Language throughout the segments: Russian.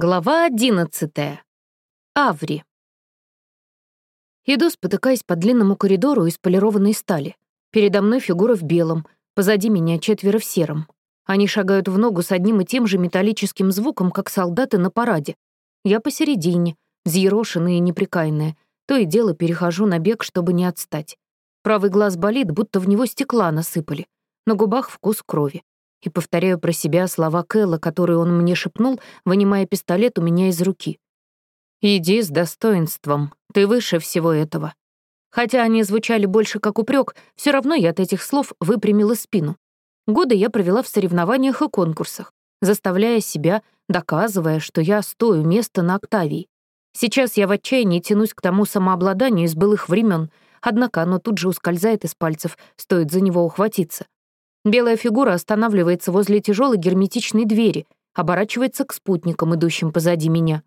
Глава одиннадцатая. Аври. Иду, спотыкаясь по длинному коридору из полированной стали. Передо мной фигура в белом, позади меня четверо в сером. Они шагают в ногу с одним и тем же металлическим звуком, как солдаты на параде. Я посередине, взъерошенная и неприкаянная. То и дело перехожу на бег, чтобы не отстать. Правый глаз болит, будто в него стекла насыпали. На губах вкус крови и повторяю про себя слова Кэлла, которые он мне шепнул, вынимая пистолет у меня из руки. «Иди с достоинством, ты выше всего этого». Хотя они звучали больше как упрек, все равно я от этих слов выпрямила спину. Годы я провела в соревнованиях и конкурсах, заставляя себя, доказывая, что я стою места на Октавии. Сейчас я в отчаянии тянусь к тому самообладанию из былых времен, однако оно тут же ускользает из пальцев, стоит за него ухватиться. Белая фигура останавливается возле тяжелой герметичной двери, оборачивается к спутникам, идущим позади меня.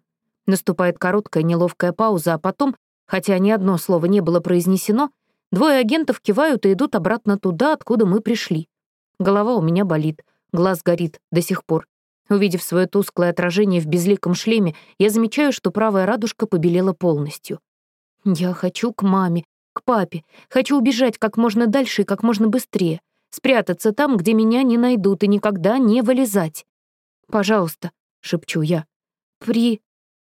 Наступает короткая неловкая пауза, а потом, хотя ни одно слово не было произнесено, двое агентов кивают и идут обратно туда, откуда мы пришли. Голова у меня болит, глаз горит до сих пор. Увидев свое тусклое отражение в безликом шлеме, я замечаю, что правая радужка побелела полностью. Я хочу к маме, к папе, хочу убежать как можно дальше и как можно быстрее спрятаться там, где меня не найдут, и никогда не вылезать. «Пожалуйста», — шепчу я. «При...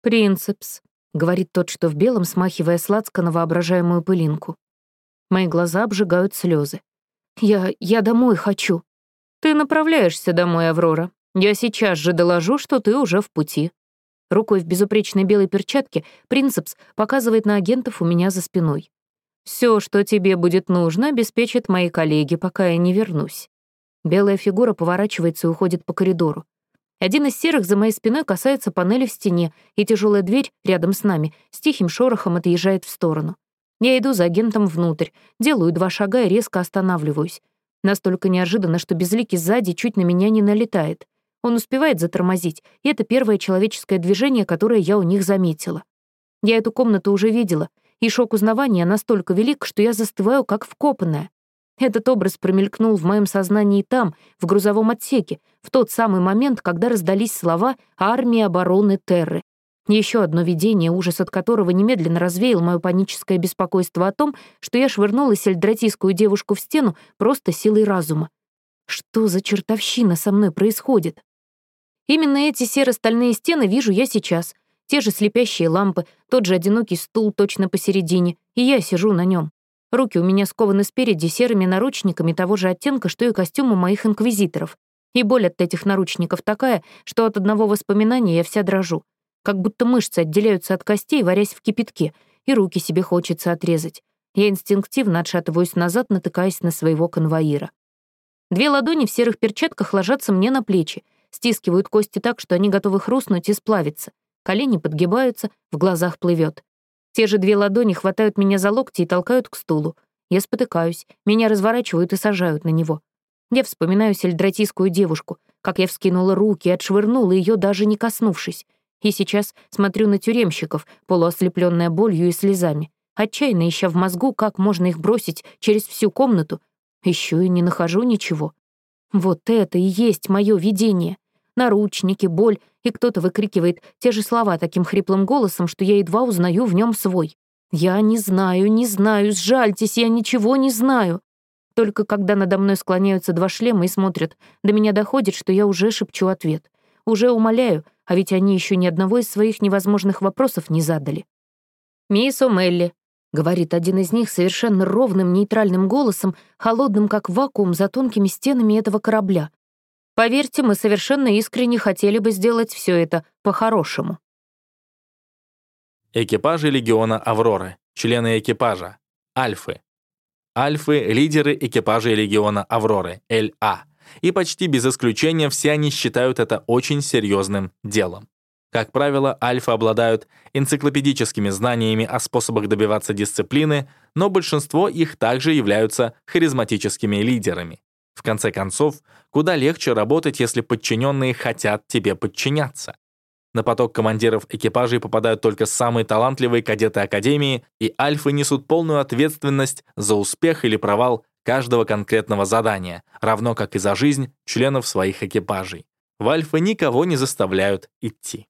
принцепс», — говорит тот, что в белом, смахивая сладко на воображаемую пылинку. Мои глаза обжигают слезы. «Я... я домой хочу». «Ты направляешься домой, Аврора. Я сейчас же доложу, что ты уже в пути». Рукой в безупречной белой перчатке принцепс показывает на агентов у меня за спиной. Все, что тебе будет нужно, обеспечат мои коллеги, пока я не вернусь». Белая фигура поворачивается и уходит по коридору. Один из серых за моей спиной касается панели в стене, и тяжелая дверь рядом с нами с тихим шорохом отъезжает в сторону. Я иду за агентом внутрь, делаю два шага и резко останавливаюсь. Настолько неожиданно, что безликий сзади чуть на меня не налетает. Он успевает затормозить, и это первое человеческое движение, которое я у них заметила. Я эту комнату уже видела — и шок узнавания настолько велик, что я застываю, как вкопанная. Этот образ промелькнул в моем сознании там, в грузовом отсеке, в тот самый момент, когда раздались слова «Армии обороны Терры». Еще одно видение, ужас от которого немедленно развеял мое паническое беспокойство о том, что я швырнула сельдратийскую девушку в стену просто силой разума. Что за чертовщина со мной происходит? Именно эти серо-стальные стены вижу я сейчас, те же слепящие лампы, тот же одинокий стул точно посередине, и я сижу на нем. Руки у меня скованы спереди серыми наручниками того же оттенка, что и костюмы моих инквизиторов. И боль от этих наручников такая, что от одного воспоминания я вся дрожу. Как будто мышцы отделяются от костей, варясь в кипятке, и руки себе хочется отрезать. Я инстинктивно отшатываюсь назад, натыкаясь на своего конвоира. Две ладони в серых перчатках ложатся мне на плечи, стискивают кости так, что они готовы хрустнуть и сплавиться. Колени подгибаются, в глазах плывет. Те же две ладони хватают меня за локти и толкают к стулу. Я спотыкаюсь, меня разворачивают и сажают на него. Я вспоминаю сельдратийскую девушку, как я вскинула руки и отшвырнула ее, даже не коснувшись. И сейчас смотрю на тюремщиков, полуослепленная болью и слезами, отчаянно ища в мозгу, как можно их бросить через всю комнату. Еще и не нахожу ничего. Вот это и есть мое видение наручники, боль, и кто-то выкрикивает те же слова таким хриплым голосом, что я едва узнаю в нем свой. «Я не знаю, не знаю, сжальтесь, я ничего не знаю». Только когда надо мной склоняются два шлема и смотрят, до меня доходит, что я уже шепчу ответ. Уже умоляю, а ведь они еще ни одного из своих невозможных вопросов не задали. «Мисс О'Мелли», — говорит один из них совершенно ровным, нейтральным голосом, холодным, как вакуум за тонкими стенами этого корабля, Поверьте, мы совершенно искренне хотели бы сделать все это по-хорошему. Экипажи легиона Авроры, члены экипажа, Альфы. Альфы — лидеры экипажей легиона Авроры, ЛА. И почти без исключения все они считают это очень серьезным делом. Как правило, альфа обладают энциклопедическими знаниями о способах добиваться дисциплины, но большинство их также являются харизматическими лидерами. В конце концов, куда легче работать, если подчиненные хотят тебе подчиняться. На поток командиров экипажей попадают только самые талантливые кадеты Академии, и альфы несут полную ответственность за успех или провал каждого конкретного задания, равно как и за жизнь членов своих экипажей. В альфы никого не заставляют идти.